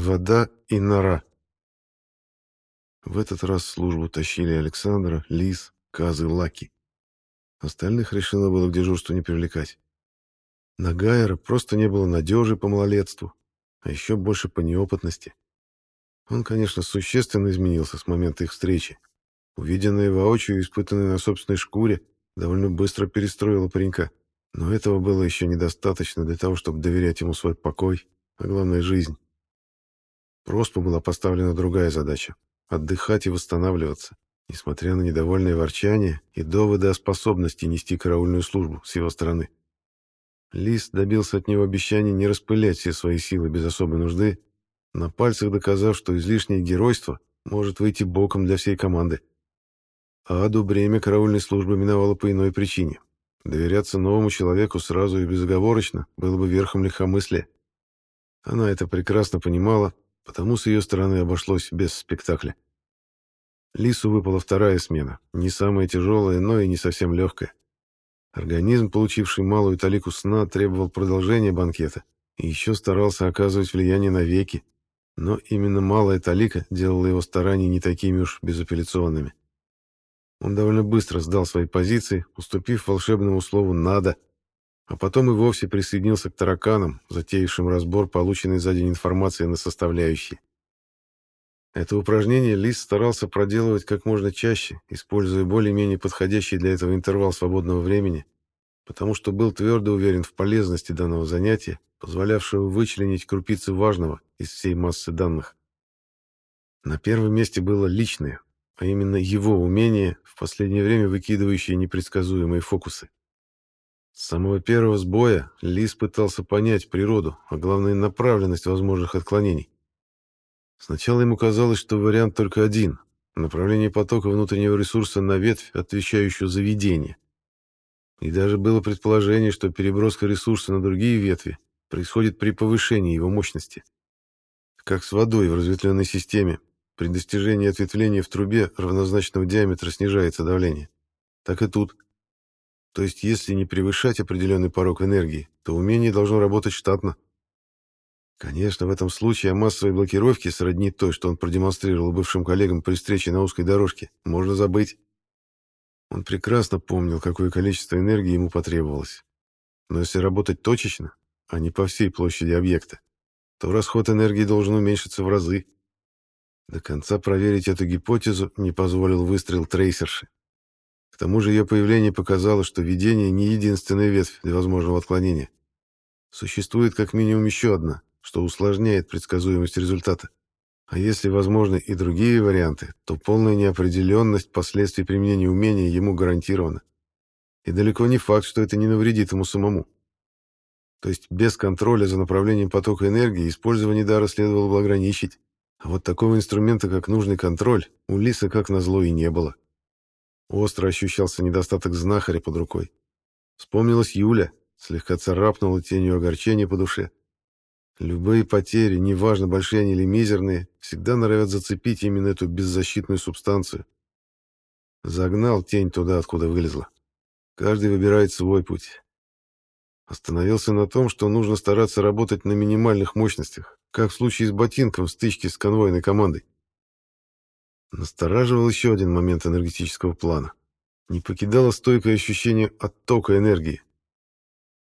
Вода и нора. В этот раз службу тащили Александра, Лис, Каз и Лаки. Остальных решено было к дежурству не привлекать. На Гайера просто не было надежи по малолетству, а еще больше по неопытности. Он, конечно, существенно изменился с момента их встречи. Увиденное воочию испытанное на собственной шкуре довольно быстро перестроило паренька. Но этого было еще недостаточно для того, чтобы доверять ему свой покой, а главное — жизнь. Проспу была поставлена другая задача — отдыхать и восстанавливаться, несмотря на недовольное ворчание и доводы о способности нести караульную службу с его стороны. Лис добился от него обещания не распылять все свои силы без особой нужды, на пальцах доказав, что излишнее геройство может выйти боком для всей команды. Аду бремя караульной службы миновало по иной причине. Доверяться новому человеку сразу и безоговорочно было бы верхом легкомыслия. Она это прекрасно понимала, потому с ее стороны обошлось без спектакля. Лису выпала вторая смена, не самая тяжелая, но и не совсем легкая. Организм, получивший малую талику сна, требовал продолжения банкета и еще старался оказывать влияние на веки, но именно малая талика делала его старания не такими уж безапелляционными. Он довольно быстро сдал свои позиции, уступив волшебному слову «надо», а потом и вовсе присоединился к тараканам, затеявшим разбор полученной за день информации на составляющие. Это упражнение Лис старался проделывать как можно чаще, используя более-менее подходящий для этого интервал свободного времени, потому что был твердо уверен в полезности данного занятия, позволявшего вычленить крупицы важного из всей массы данных. На первом месте было личное, а именно его умение, в последнее время выкидывающее непредсказуемые фокусы. С самого первого сбоя Лис пытался понять природу, а главное направленность возможных отклонений. Сначала ему казалось, что вариант только один — направление потока внутреннего ресурса на ветвь, отвечающую за видение. И даже было предположение, что переброска ресурса на другие ветви происходит при повышении его мощности. Как с водой в разветвленной системе, при достижении ответвления в трубе равнозначного диаметра снижается давление. Так и тут. То есть, если не превышать определенный порог энергии, то умение должно работать штатно. Конечно, в этом случае о массовой блокировке, сродни той, что он продемонстрировал бывшим коллегам при встрече на узкой дорожке, можно забыть. Он прекрасно помнил, какое количество энергии ему потребовалось. Но если работать точечно, а не по всей площади объекта, то расход энергии должен уменьшиться в разы. До конца проверить эту гипотезу не позволил выстрел трейсерши. К тому же ее появление показало, что видение не единственная ветвь для возможного отклонения. Существует как минимум еще одна, что усложняет предсказуемость результата. А если возможны и другие варианты, то полная неопределенность последствий применения умения ему гарантирована. И далеко не факт, что это не навредит ему самому. То есть без контроля за направлением потока энергии использование дара следовало бы ограничить. А вот такого инструмента, как нужный контроль, у Лиса, как назло, и не было. Остро ощущался недостаток знахаря под рукой. Вспомнилась Юля, слегка царапнула тенью огорчения по душе. Любые потери, неважно, большие они или мизерные, всегда норовят зацепить именно эту беззащитную субстанцию. Загнал тень туда, откуда вылезла. Каждый выбирает свой путь. Остановился на том, что нужно стараться работать на минимальных мощностях, как в случае с ботинком в стычке с конвойной командой. Настораживал еще один момент энергетического плана. Не покидало стойкое ощущение оттока энергии.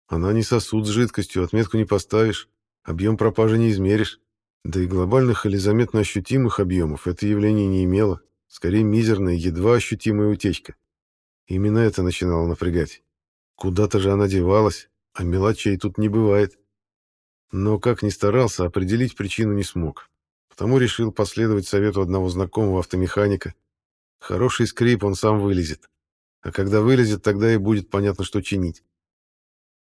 Она не сосуд с жидкостью, отметку не поставишь, объем пропажи не измеришь. Да и глобальных или заметно ощутимых объемов это явление не имело, скорее мизерная, едва ощутимая утечка. Именно это начинало напрягать. Куда-то же она девалась, а мелочей тут не бывает. Но, как ни старался, определить причину не смог. Потому решил последовать совету одного знакомого автомеханика. Хороший скрип он сам вылезет. А когда вылезет, тогда и будет понятно, что чинить.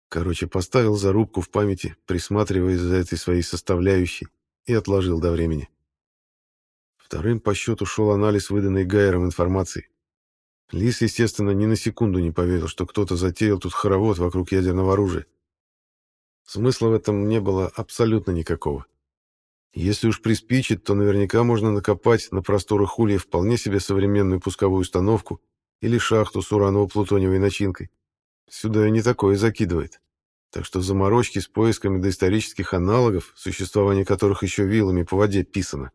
Короче, поставил зарубку в памяти, присматриваясь за этой своей составляющей, и отложил до времени. Вторым по счету шел анализ выданной Гайером информации. Лис, естественно, ни на секунду не поверил, что кто-то затеял тут хоровод вокруг ядерного оружия. Смысла в этом не было абсолютно никакого. Если уж приспичит, то наверняка можно накопать на просторах Улья вполне себе современную пусковую установку или шахту с ураново-плутониевой начинкой. Сюда и не такое закидывает. Так что заморочки с поисками доисторических аналогов, существование которых еще вилами по воде писано,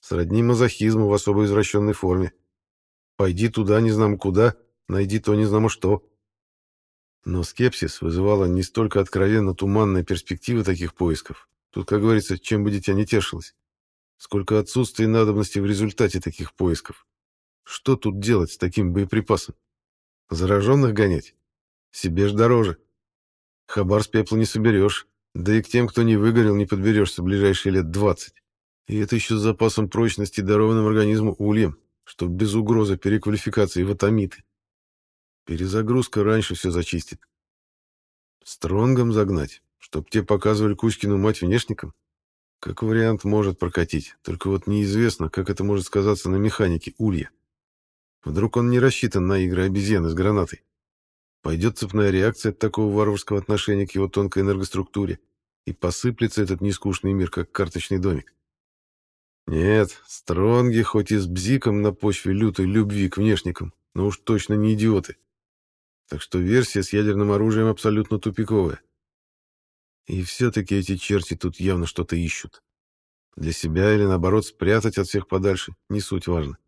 сродни мазохизму в особо извращенной форме. Пойди туда, не знамо куда, найди то, не знамо что. Но скепсис вызывала не столько откровенно туманная перспектива таких поисков, тут, как говорится, чем бы дитя не тешилось, сколько отсутствие надобности в результате таких поисков. Что тут делать с таким боеприпасом? Зараженных гонять? Себе ж дороже. Хабар с пепла не соберешь, да и к тем, кто не выгорел, не подберешься в ближайшие лет двадцать. И это еще с запасом прочности, дарованным организму ульем, что без угрозы переквалификации в атомиты. Перезагрузка раньше все зачистит. Стронгом загнать, чтоб те показывали Кузькину мать внешникам? Как вариант может прокатить, только вот неизвестно, как это может сказаться на механике улья. Вдруг он не рассчитан на игры обезьяны с гранатой. Пойдет цепная реакция от такого варварского отношения к его тонкой энергоструктуре, и посыплется этот нескучный мир, как карточный домик. Нет, Стронги хоть и с бзиком на почве лютой любви к внешникам, но уж точно не идиоты. Так что версия с ядерным оружием абсолютно тупиковая. И все-таки эти черти тут явно что-то ищут. Для себя или, наоборот, спрятать от всех подальше, не суть важно.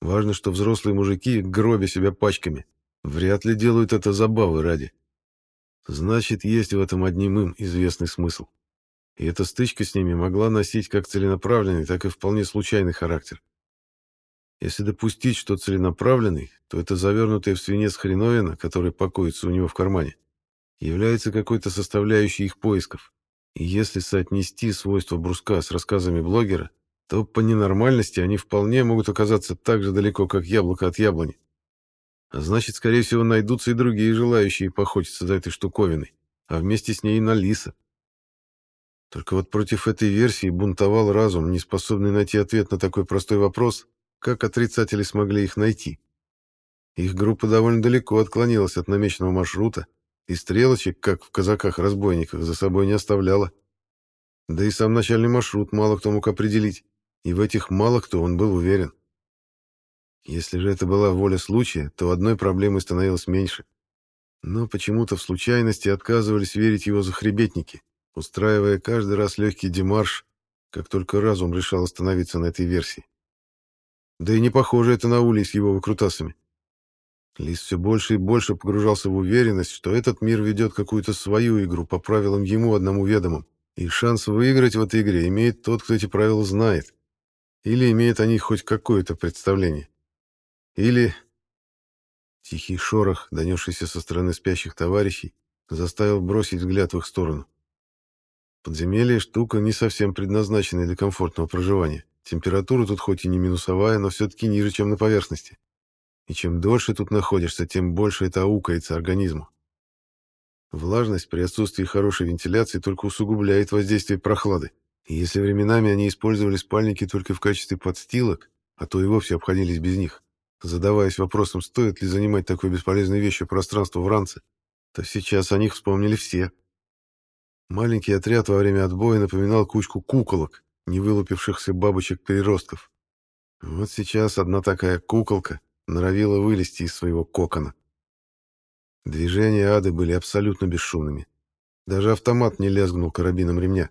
Важно, что взрослые мужики, гробя себя пачками, вряд ли делают это забавы ради. Значит, есть в этом одним им известный смысл и эта стычка с ними могла носить как целенаправленный, так и вполне случайный характер. Если допустить, что целенаправленный, то это завернутая в свинец хреновина, которая покоится у него в кармане, является какой-то составляющей их поисков. И если соотнести свойства бруска с рассказами блогера, то по ненормальности они вполне могут оказаться так же далеко, как яблоко от яблони. А значит, скорее всего, найдутся и другие желающие поохотиться за этой штуковиной, а вместе с ней и на лиса. Только вот против этой версии бунтовал разум, не способный найти ответ на такой простой вопрос, как отрицатели смогли их найти. Их группа довольно далеко отклонилась от намеченного маршрута, и стрелочек, как в казаках-разбойниках, за собой не оставляла. Да и сам начальный маршрут мало кто мог определить, и в этих мало кто он был уверен. Если же это была воля случая, то одной проблемы становилось меньше. Но почему-то в случайности отказывались верить его захребетники, устраивая каждый раз легкий демарш, как только разум решал остановиться на этой версии. Да и не похоже это на улей с его выкрутасами. Лис все больше и больше погружался в уверенность, что этот мир ведет какую-то свою игру по правилам ему одному ведомым, и шанс выиграть в этой игре имеет тот, кто эти правила знает, или имеет о них хоть какое-то представление. Или... Тихий шорох, донесшийся со стороны спящих товарищей, заставил бросить взгляд в их сторону. Подземелье — штука не совсем предназначенная для комфортного проживания. Температура тут хоть и не минусовая, но все-таки ниже, чем на поверхности. И чем дольше тут находишься, тем больше это аукается организму. Влажность при отсутствии хорошей вентиляции только усугубляет воздействие прохлады. И если временами они использовали спальники только в качестве подстилок, а то и вовсе обходились без них, задаваясь вопросом, стоит ли занимать такой бесполезной вещью пространство в ранце, то сейчас о них вспомнили все. Маленький отряд во время отбоя напоминал кучку куколок, не вылупившихся бабочек-переростков. Вот сейчас одна такая куколка норовила вылезти из своего кокона. Движения ады были абсолютно бесшумными. Даже автомат не лязгнул карабином ремня.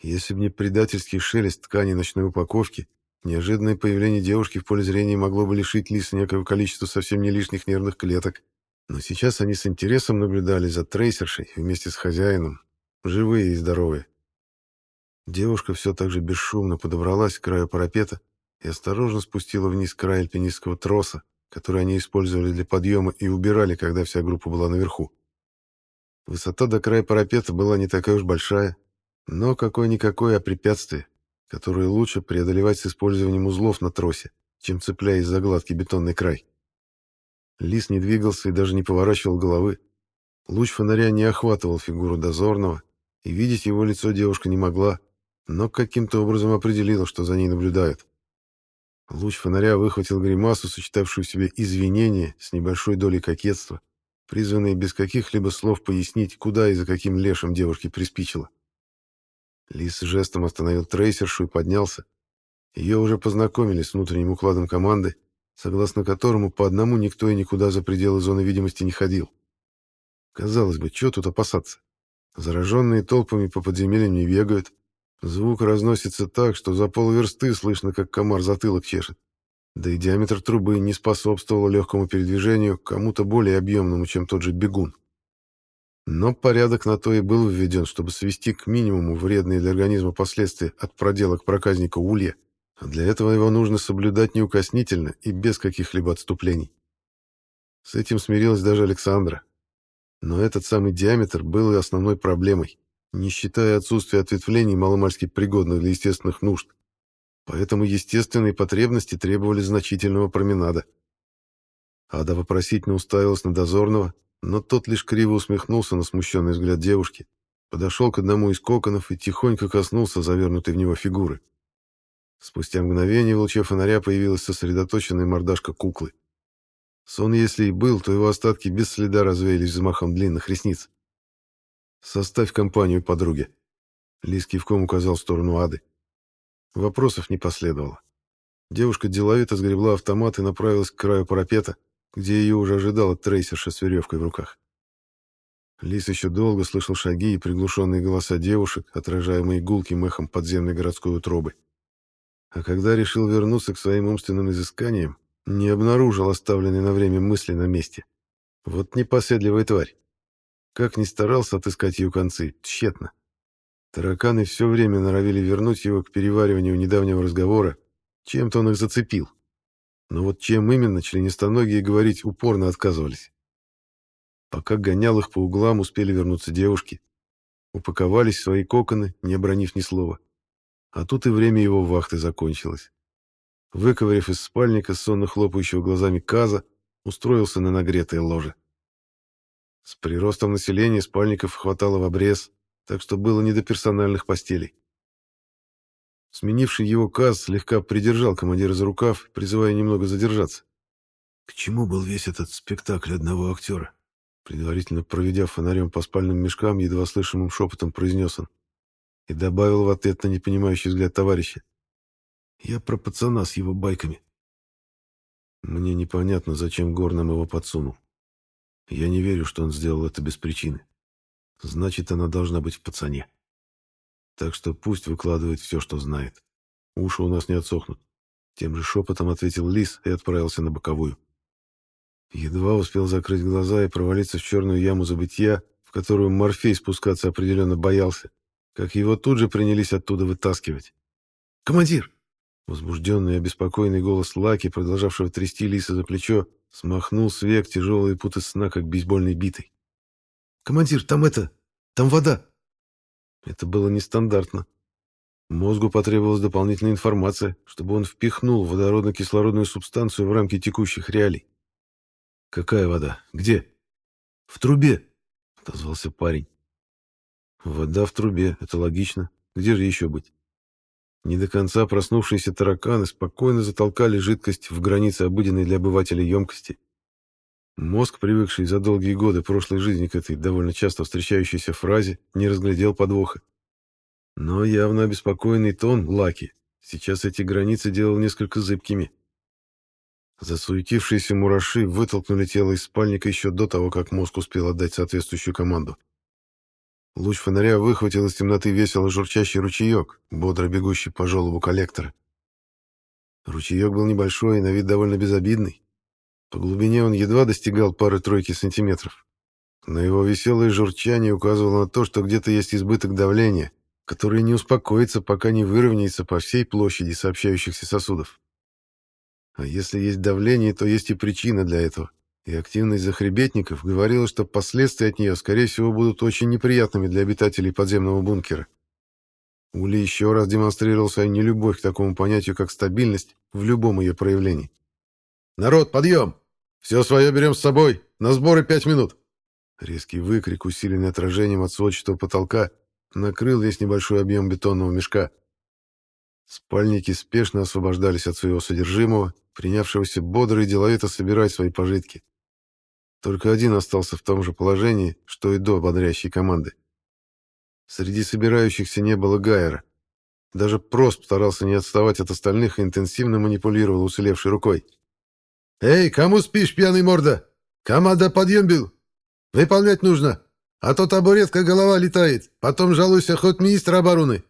Если бы не предательский шелест ткани ночной упаковки, неожиданное появление девушки в поле зрения могло бы лишить Лиса некого количества совсем не лишних нервных клеток. Но сейчас они с интересом наблюдали за трейсершей вместе с хозяином, живые и здоровые. Девушка все так же бесшумно подобралась к краю парапета и осторожно спустила вниз край альпинистского троса, который они использовали для подъема и убирали, когда вся группа была наверху. Высота до края парапета была не такая уж большая, но какое-никакое а препятствие, которое лучше преодолевать с использованием узлов на тросе, чем цепляясь за гладкий бетонный край. Лис не двигался и даже не поворачивал головы. Луч фонаря не охватывал фигуру дозорного, и видеть его лицо девушка не могла, но каким-то образом определила, что за ней наблюдают. Луч фонаря выхватил гримасу, сочетавшую в себе извинения с небольшой долей кокетства, призванные без каких-либо слов пояснить, куда и за каким лешим девушке приспичило. Лис жестом остановил трейсершу и поднялся. Ее уже познакомили с внутренним укладом команды, согласно которому по одному никто и никуда за пределы зоны видимости не ходил. Казалось бы, что тут опасаться? Зараженные толпами по подземельям не бегают. Звук разносится так, что за полверсты слышно, как комар затылок чешет. Да и диаметр трубы не способствовал легкому передвижению кому-то более объемному, чем тот же бегун. Но порядок на то и был введен, чтобы свести к минимуму вредные для организма последствия от проделок проказника улья, а для этого его нужно соблюдать неукоснительно и без каких-либо отступлений. С этим смирилась даже Александра. Но этот самый диаметр был и основной проблемой, не считая отсутствия ответвлений маломальски пригодных для естественных нужд. Поэтому естественные потребности требовали значительного променада. Ада вопросительно уставилась на дозорного, но тот лишь криво усмехнулся на смущенный взгляд девушки, подошел к одному из коконов и тихонько коснулся завернутой в него фигуры. Спустя мгновение в луче фонаря появилась сосредоточенная мордашка куклы. Сон, если и был, то его остатки без следа развеялись взмахом длинных ресниц. «Составь компанию подруге», — Лис кивком указал в сторону Ады. Вопросов не последовало. Девушка деловито сгребла автомат и направилась к краю парапета, где ее уже ожидала трейсерша с веревкой в руках. Лис еще долго слышал шаги и приглушенные голоса девушек, отражаемые гулким эхом подземной городской утробы. А когда решил вернуться к своим умственным изысканиям, не обнаружил оставленной на время мысли на месте. Вот непоседливая тварь. Как ни старался отыскать ее концы, тщетно. Тараканы все время норовили вернуть его к перевариванию недавнего разговора, чем-то он их зацепил. Но вот чем именно членистоногие говорить упорно отказывались. Пока гонял их по углам, успели вернуться девушки. Упаковались в свои коконы, не обронив ни слова. А тут и время его вахты закончилось. Выковыряв из спальника сонно хлопающего глазами Каза, устроился на нагретое ложе. С приростом населения спальников хватало в обрез, так что было не до персональных постелей. Сменивший его Каз слегка придержал командира за рукав, призывая немного задержаться. К чему был весь этот спектакль одного актера? Предварительно проведя фонарем по спальным мешкам, едва слышимым шепотом произнес он. И добавил в ответ на непонимающий взгляд товарища. Я про пацана с его байками. Мне непонятно, зачем Гор нам его подсунул. Я не верю, что он сделал это без причины. Значит, она должна быть в пацане. Так что пусть выкладывает все, что знает. Уши у нас не отсохнут. Тем же шепотом ответил Лис и отправился на боковую. Едва успел закрыть глаза и провалиться в черную яму забытия, в которую Морфей спускаться определенно боялся, как его тут же принялись оттуда вытаскивать. «Командир!» Возбужденный и обеспокоенный голос Лаки, продолжавшего трясти Лиса за плечо, смахнул с век тяжелые путы сна, как бейсбольной битой. «Командир, там это... там вода!» Это было нестандартно. Мозгу потребовалась дополнительная информация, чтобы он впихнул водородно-кислородную субстанцию в рамки текущих реалий. «Какая вода? Где?» «В трубе», — отозвался парень. «Вода в трубе, это логично. Где же еще быть?» Не до конца проснувшиеся тараканы спокойно затолкали жидкость в границы обыденной для обывателя емкости. Мозг, привыкший за долгие годы прошлой жизни к этой довольно часто встречающейся фразе, не разглядел подвоха. Но явно обеспокоенный тон Лаки сейчас эти границы делал несколько зыбкими. Засуетившиеся мураши вытолкнули тело из спальника еще до того, как мозг успел отдать соответствующую команду. Луч фонаря выхватил из темноты весело журчащий ручеек, бодро бегущий по желобу коллектора. Ручеек был небольшой и на вид довольно безобидный, по глубине он едва достигал пары-тройки сантиметров. Но его веселое журчание указывало на то, что где-то есть избыток давления, которое не успокоится, пока не выровняется по всей площади сообщающихся сосудов. А если есть давление, то есть и причина для этого. И активность захребетников говорила, что последствия от нее, скорее всего, будут очень неприятными для обитателей подземного бункера. Ули еще раз демонстрировал свою нелюбовь к такому понятию, как стабильность, в любом ее проявлении. «Народ, подъем! Все свое берем с собой! На сборы пять минут!» Резкий выкрик, усиленный отражением от сводчатого потолка, накрыл весь небольшой объем бетонного мешка. Спальники спешно освобождались от своего содержимого, принявшегося бодро и деловито собирать свои пожитки. Только один остался в том же положении, что и до бодрящей команды. Среди собирающихся не было Гайера. Даже Просп старался не отставать от остальных и интенсивно манипулировал уцелевшей рукой. «Эй, кому спишь, пьяный морда? Команда, подъем бил!» Выполнять нужно! А то табуретка голова летает! Потом жалуйся хоть министра обороны!»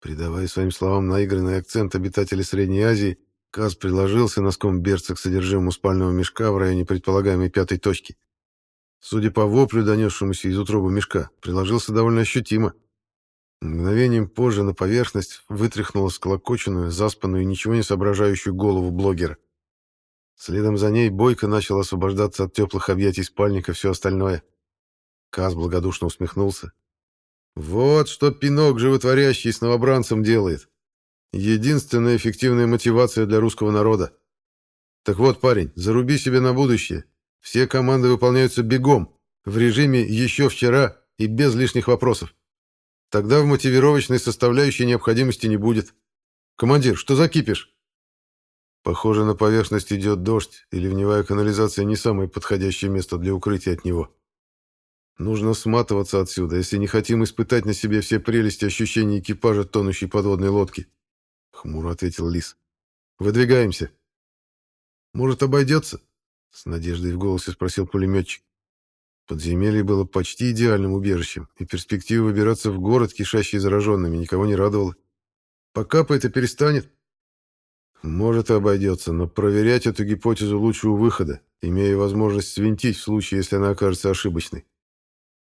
Придавая своим словам наигранный акцент обитателей Средней Азии, Каз приложился носком берца к содержимому спального мешка в районе предполагаемой пятой точки. Судя по воплю, донесшемуся из утробы мешка, приложился довольно ощутимо. Мгновением позже на поверхность вытряхнула склокоченную, заспанную и ничего не соображающую голову блогера. Следом за ней Бойко начал освобождаться от теплых объятий спальника все остальное. Каз благодушно усмехнулся. «Вот что пинок животворящий с новобранцем делает. Единственная эффективная мотивация для русского народа. Так вот, парень, заруби себе на будущее. Все команды выполняются бегом, в режиме «еще вчера» и без лишних вопросов. Тогда в мотивировочной составляющей необходимости не будет. Командир, что за кипиш? Похоже, на поверхность идет дождь, и ливневая канализация не самое подходящее место для укрытия от него. Нужно сматываться отсюда, если не хотим испытать на себе все прелести ощущений экипажа тонущей подводной лодки. Хмуро ответил Лис. Выдвигаемся. Может, обойдется? С надеждой в голосе спросил пулеметчик. Подземелье было почти идеальным убежищем, и перспектива выбираться в город, кишащий зараженными, никого не радовала. Пока по это перестанет. Может, и обойдется, но проверять эту гипотезу лучше у выхода, имея возможность свинтить в случае, если она окажется ошибочной.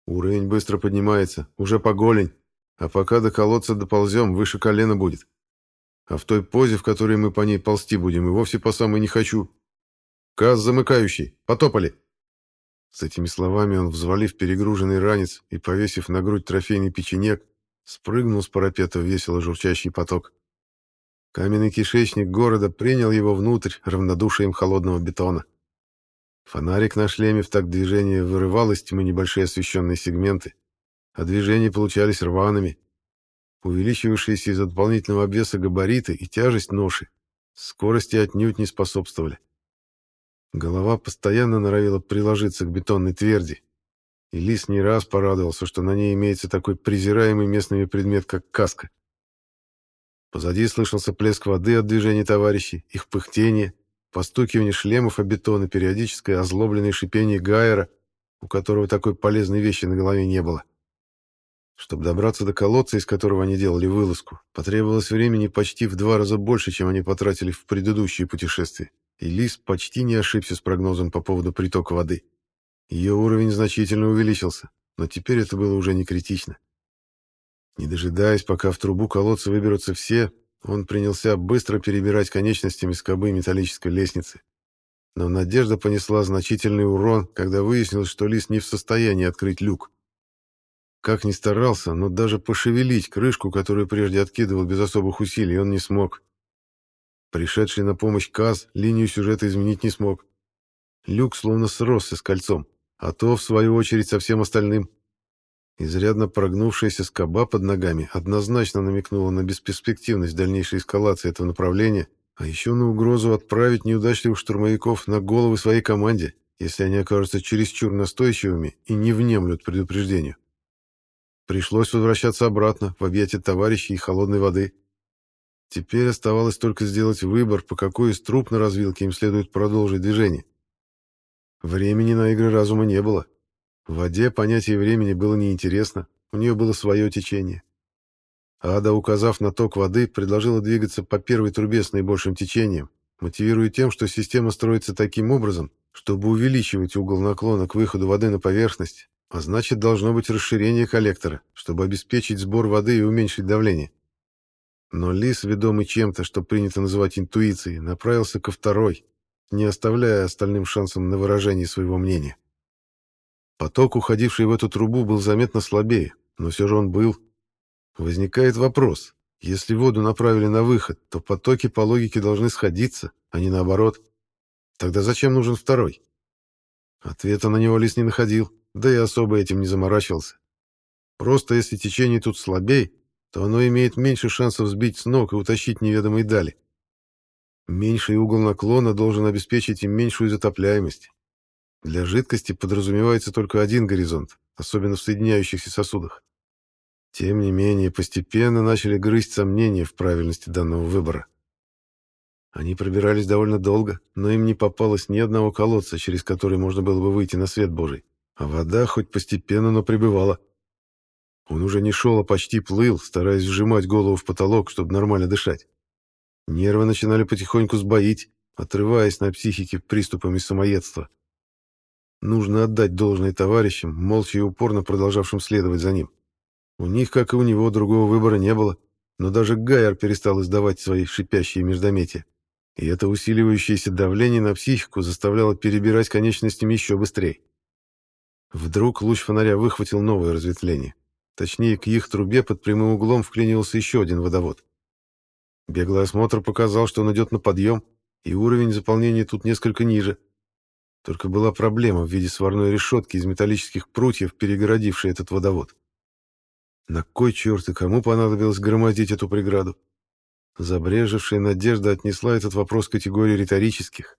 Уровень быстро поднимается, уже по голень, а пока до колодца доползем, выше колена будет. А в той позе, в которой мы по ней ползти будем, и вовсе по самой не хочу. Каз замыкающий, потопали. С этими словами он, взвалив перегруженный ранец и повесив на грудь трофейный печенек, спрыгнул с парапета в весело журчащий поток. Каменный кишечник города принял его внутрь равнодушием холодного бетона. Фонарик на шлеме в такт движения вырывал из тьмы небольшие освещенные сегменты, а движения получались рваными. Увеличивавшиеся из-за дополнительного обвеса габариты и тяжесть ноши скорости отнюдь не способствовали. Голова постоянно норовила приложиться к бетонной тверди, и Лис не раз порадовался, что на ней имеется такой презираемый местными предмет, как каска. Позади слышался плеск воды от движения товарищей, их пыхтение, постукивание шлемов о бетон и периодическое озлобленное шипение Гайера, у которого такой полезной вещи на голове не было. Чтобы добраться до колодца, из которого они делали вылазку, потребовалось времени почти в два раза больше, чем они потратили в предыдущие путешествия и Лис почти не ошибся с прогнозом по поводу притока воды. Ее уровень значительно увеличился, но теперь это было уже не критично. Не дожидаясь, пока в трубу колодца выберутся все, он принялся быстро перебирать конечностями скобы металлической лестницы. Но Надежда понесла значительный урон, когда выяснилось, что Лис не в состоянии открыть люк. Как ни старался, но даже пошевелить крышку, которую прежде откидывал без особых усилий, он не смог. Пришедший на помощь Каз линию сюжета изменить не смог. Люк словно сросся с кольцом, а то, в свою очередь, со всем остальным. Изрядно прогнувшаяся скоба под ногами однозначно намекнула на бесперспективность дальнейшей эскалации этого направления, а еще на угрозу отправить неудачливых штурмовиков на головы своей команде, если они окажутся чересчур настойчивыми и не внемлют предупреждению. Пришлось возвращаться обратно в объятия товарищей и холодной воды. Теперь оставалось только сделать выбор, по какой из труб на развилке им следует продолжить движение. Времени на игры разума не было. В воде понятие времени было неинтересно, у нее было свое течение. Ада, указав на ток воды, предложила двигаться по первой трубе с наибольшим течением, мотивируя тем, что система строится таким образом, чтобы увеличивать угол наклона к выходу воды на поверхность, а значит, должно быть расширение коллектора, чтобы обеспечить сбор воды и уменьшить давление. Но Лис, ведомый чем-то, что принято называть интуицией, направился ко второй, не оставляя остальным шансом на выражение своего мнения. Поток, уходивший в эту трубу, был заметно слабее, но все же он был. Возникает вопрос. Если воду направили на выход, то потоки по логике должны сходиться, а не наоборот. Тогда зачем нужен второй? Ответа на него Лис не находил, да и особо этим не заморачивался. Просто если течение тут слабее, то оно имеет меньше шансов сбить с ног и утащить неведомые дали. Меньший угол наклона должен обеспечить им меньшую затопляемость. Для жидкости подразумевается только один горизонт, особенно в соединяющихся сосудах. Тем не менее, постепенно начали грызть сомнения в правильности данного выбора. Они пробирались довольно долго, но им не попалось ни одного колодца, через который можно было бы выйти на свет Божий, А вода хоть постепенно, но прибывала. Он уже не шел, а почти плыл, стараясь сжимать голову в потолок, чтобы нормально дышать. Нервы начинали потихоньку сбоить, отрываясь на психике приступами самоедства. Нужно отдать должное товарищам, молча и упорно продолжавшим следовать за ним. У них, как и у него, другого выбора не было, но даже Гайер перестал издавать свои шипящие междометия. И это усиливающееся давление на психику заставляло перебирать конечностями еще быстрее. Вдруг луч фонаря выхватил новое разветвление. Точнее, к их трубе под прямым углом вклинивался еще один водовод. Беглый осмотр показал, что он идет на подъем, и уровень заполнения тут несколько ниже. Только была проблема в виде сварной решетки из металлических прутьев, перегородившей этот водовод. На кой черт и кому понадобилось громоздить эту преграду? Забрежевшая надежда отнесла этот вопрос к категории риторических.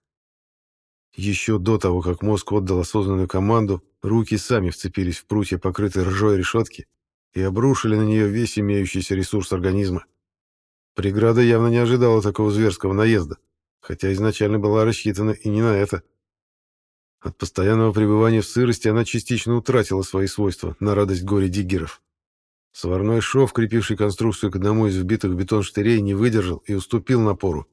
Еще до того, как мозг отдал осознанную команду, руки сами вцепились в прутья, покрытые ржой решетки, и обрушили на нее весь имеющийся ресурс организма. Преграда явно не ожидала такого зверского наезда, хотя изначально была рассчитана и не на это. От постоянного пребывания в сырости она частично утратила свои свойства на радость горе диггеров. Сварной шов, крепивший конструкцию к одному из вбитых в бетон штырей, не выдержал и уступил напору.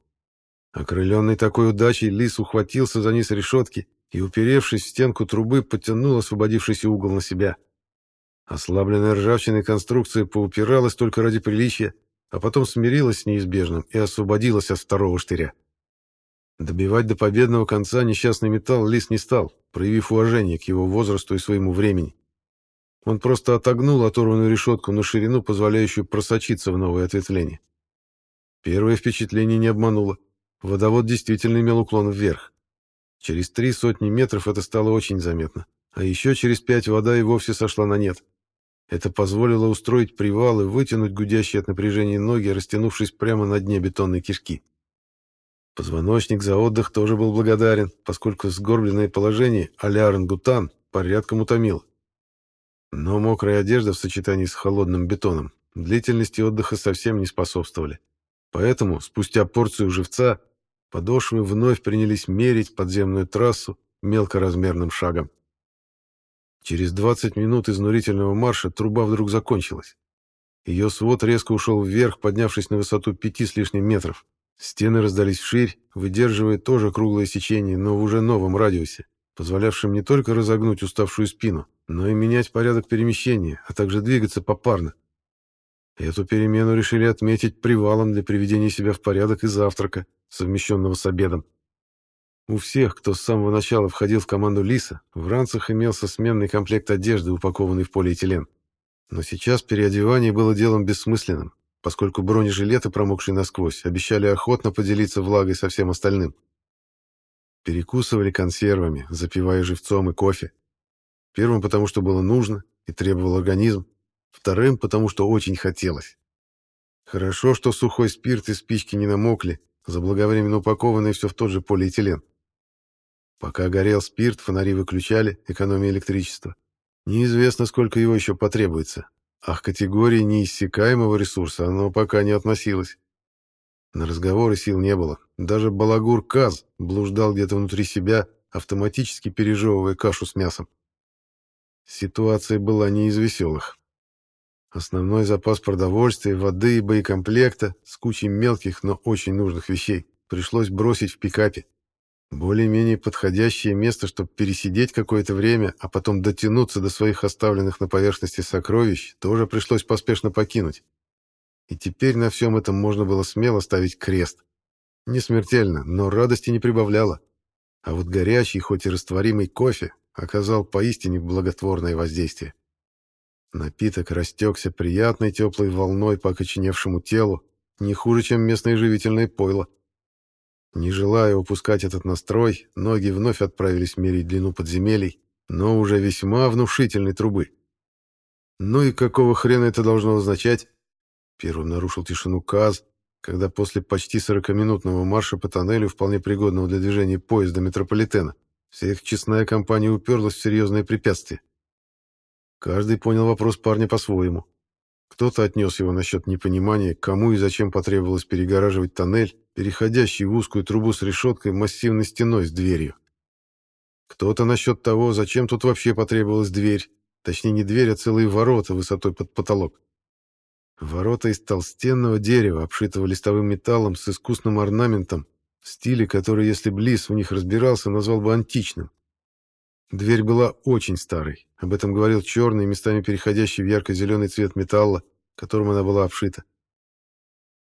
Окрыленный такой удачей, лис ухватился за низ решетки и, уперевшись в стенку трубы, потянул освободившийся угол на себя. Ослабленная ржавчиной конструкция поупиралась только ради приличия, а потом смирилась с неизбежным и освободилась от второго штыря. Добивать до победного конца несчастный металл лис не стал, проявив уважение к его возрасту и своему времени. Он просто отогнул оторванную решетку на ширину, позволяющую просочиться в новое ответвление. Первое впечатление не обмануло. Водовод действительно имел уклон вверх. Через три сотни метров это стало очень заметно. А еще через пять вода и вовсе сошла на нет. Это позволило устроить привал и вытянуть гудящие от напряжения ноги, растянувшись прямо на дне бетонной кишки. Позвоночник за отдых тоже был благодарен, поскольку сгорбленное положение а-ля порядком утомило. Но мокрая одежда в сочетании с холодным бетоном длительности отдыха совсем не способствовали. Поэтому, спустя порцию живца, подошвы вновь принялись мерить подземную трассу мелкоразмерным шагом. Через 20 минут изнурительного марша труба вдруг закончилась. Ее свод резко ушел вверх, поднявшись на высоту пяти с лишним метров. Стены раздались вширь, выдерживая тоже круглое сечение, но в уже новом радиусе, позволявшем не только разогнуть уставшую спину, но и менять порядок перемещения, а также двигаться попарно. Эту перемену решили отметить привалом для приведения себя в порядок и завтрака, совмещенного с обедом. У всех, кто с самого начала входил в команду Лиса, в ранцах имелся сменный комплект одежды, упакованный в полиэтилен. Но сейчас переодевание было делом бессмысленным, поскольку бронежилеты, промокшие насквозь, обещали охотно поделиться влагой со всем остальным. Перекусывали консервами, запивая живцом и кофе. Первым, потому что было нужно и требовал организм. Вторым, потому что очень хотелось. Хорошо, что сухой спирт и спички не намокли, заблаговременно упакованные все в тот же полиэтилен. Пока горел спирт, фонари выключали, экономия электричества. Неизвестно, сколько его еще потребуется. А к категории неиссякаемого ресурса оно пока не относилось. На разговоры сил не было. Даже балагур Каз блуждал где-то внутри себя, автоматически пережевывая кашу с мясом. Ситуация была не из веселых. Основной запас продовольствия, воды и боекомплекта с кучей мелких, но очень нужных вещей пришлось бросить в пикапе. Более-менее подходящее место, чтобы пересидеть какое-то время, а потом дотянуться до своих оставленных на поверхности сокровищ, тоже пришлось поспешно покинуть. И теперь на всем этом можно было смело ставить крест. Не смертельно, но радости не прибавляло. А вот горячий, хоть и растворимый кофе оказал поистине благотворное воздействие. Напиток растекся приятной теплой волной по окоченевшему телу, не хуже, чем местное живительное пойло. Не желая упускать этот настрой, ноги вновь отправились мерить длину подземелий, но уже весьма внушительной трубы. Ну и какого хрена это должно означать? Первым нарушил тишину Каз, когда после почти сорокаминутного марша по тоннелю, вполне пригодного для движения поезда метрополитена, вся их честная компания уперлась в серьезное препятствие. Каждый понял вопрос парня по-своему. Кто-то отнес его насчет непонимания, кому и зачем потребовалось перегораживать тоннель, переходящий в узкую трубу с решеткой массивной стеной с дверью. Кто-то насчет того, зачем тут вообще потребовалась дверь. Точнее, не дверь, а целые ворота высотой под потолок. Ворота из толстенного дерева, обшитого листовым металлом с искусным орнаментом, в стиле, который, если Близ в них разбирался, назвал бы античным. Дверь была очень старой. Об этом говорил черный, местами переходящий в ярко-зеленый цвет металла, которым она была обшита.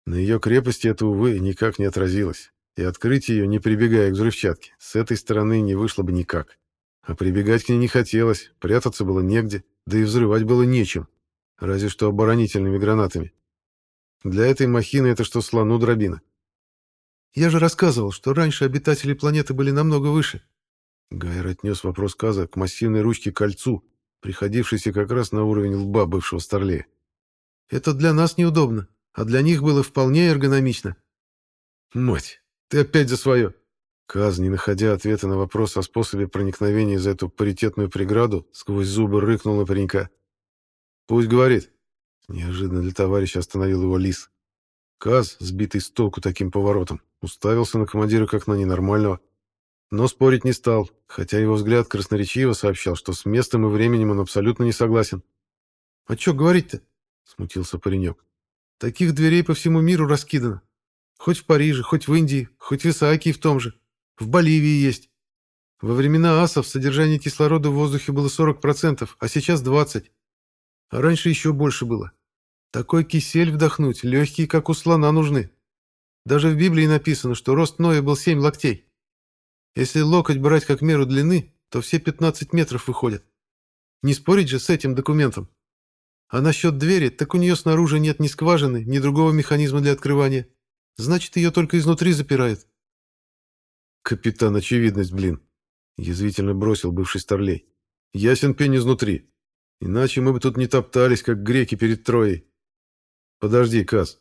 На ее крепости это, увы, никак не отразилось, и открыть ее, не прибегая к взрывчатке, с этой стороны не вышло бы никак. А прибегать к ней не хотелось, прятаться было негде, да и взрывать было нечем, разве что оборонительными гранатами. Для этой махины это что слону дробина. «Я же рассказывал, что раньше обитатели планеты были намного выше». Гайр отнес вопрос Каза к массивной ручке кольцу, приходившейся как раз на уровень лба бывшего старлея. «Это для нас неудобно, а для них было вполне эргономично». «Мать, ты опять за свое!» Каз, не находя ответа на вопрос о способе проникновения за эту паритетную преграду, сквозь зубы рыкнул на паренька. «Пусть говорит». Неожиданно для товарища остановил его лис. Каз, сбитый с толку таким поворотом, уставился на командира как на ненормального. Но спорить не стал, хотя его взгляд красноречиво сообщал, что с местом и временем он абсолютно не согласен. «А что говорить-то?» — смутился паренек. «Таких дверей по всему миру раскидано. Хоть в Париже, хоть в Индии, хоть в Исаакии в том же. В Боливии есть. Во времена асов содержание кислорода в воздухе было 40%, а сейчас 20%. А раньше еще больше было. Такой кисель вдохнуть, легкие, как у слона, нужны. Даже в Библии написано, что рост Ноя был 7 локтей. Если локоть брать как меру длины, то все 15 метров выходят. Не спорить же с этим документом. А насчет двери, так у нее снаружи нет ни скважины, ни другого механизма для открывания. Значит, ее только изнутри запирают. Капитан Очевидность, блин. Язвительно бросил бывший старлей. Ясен пень изнутри. Иначе мы бы тут не топтались, как греки перед Троей. Подожди, Каз.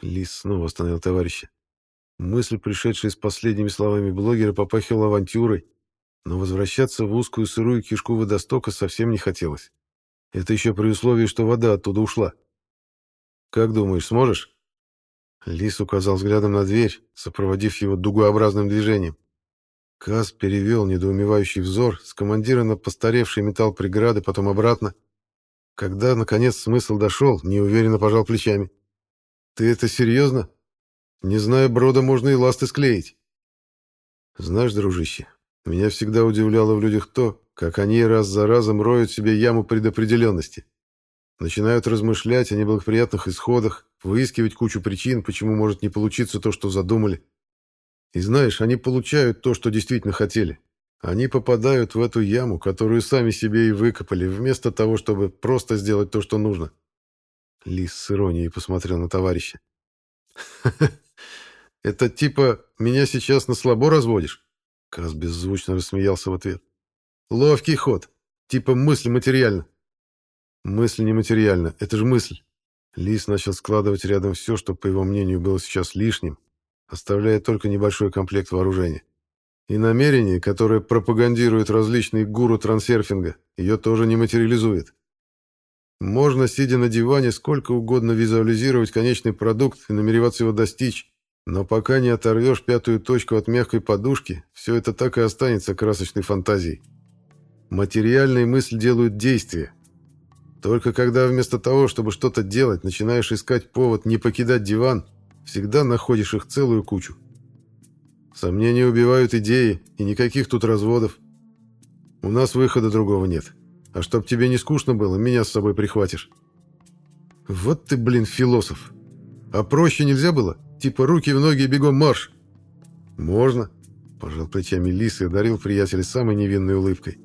Лис снова остановил товарища. Мысль, пришедшая с последними словами блогера, попахивала авантюрой, но возвращаться в узкую сырую кишку водостока совсем не хотелось. Это еще при условии, что вода оттуда ушла. «Как думаешь, сможешь?» Лис указал взглядом на дверь, сопроводив его дугообразным движением. Каз перевел недоумевающий взор с командира на постаревший металл преграды, потом обратно. Когда, наконец, смысл дошел, неуверенно пожал плечами. «Ты это серьезно? Не зная брода, можно и ласты склеить». «Знаешь, дружище, меня всегда удивляло в людях то, как они раз за разом роют себе яму предопределенности. Начинают размышлять о неблагоприятных исходах, выискивать кучу причин, почему может не получиться то, что задумали. И знаешь, они получают то, что действительно хотели. Они попадают в эту яму, которую сами себе и выкопали, вместо того, чтобы просто сделать то, что нужно. Лис с иронией посмотрел на товарища. «Это типа меня сейчас на слабо разводишь?» Каз беззвучно рассмеялся в ответ. «Ловкий ход. Типа мысль материальна». «Мысль нематериальна. Это же мысль». Лис начал складывать рядом все, что, по его мнению, было сейчас лишним, оставляя только небольшой комплект вооружения. И намерение, которое пропагандирует различные гуру трансерфинга, ее тоже не материализует. Можно, сидя на диване, сколько угодно визуализировать конечный продукт и намереваться его достичь, но пока не оторвешь пятую точку от мягкой подушки, все это так и останется красочной фантазией. Материальные мысли делают действия, только когда вместо того, чтобы что-то делать, начинаешь искать повод не покидать диван, всегда находишь их целую кучу. Сомнения убивают идеи, и никаких тут разводов. У нас выхода другого нет. А чтоб тебе не скучно было, меня с собой прихватишь. Вот ты, блин, философ. А проще нельзя было? Типа руки в ноги бегом марш. Можно, пожал плечами Лис и одарил приятеля самой невинной улыбкой.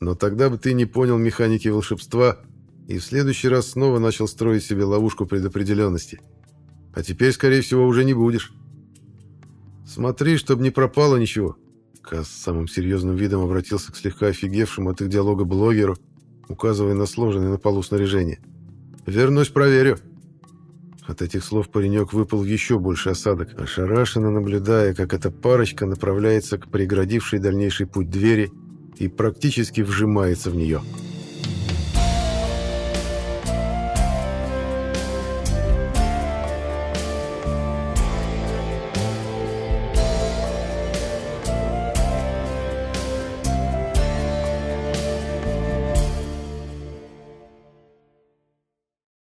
Но тогда бы ты не понял механики волшебства и в следующий раз снова начал строить себе ловушку предопределенности. А теперь, скорее всего, уже не будешь. Смотри, чтобы не пропало ничего. Кас с самым серьезным видом обратился к слегка офигевшему от их диалога блогеру, указывая на сложенное на полу снаряжение. «Вернусь, проверю». От этих слов паренек выпал еще больше осадок, ошарашенно наблюдая, как эта парочка направляется к преградившей дальнейший путь двери и практически вжимается в нее. «Вернусь».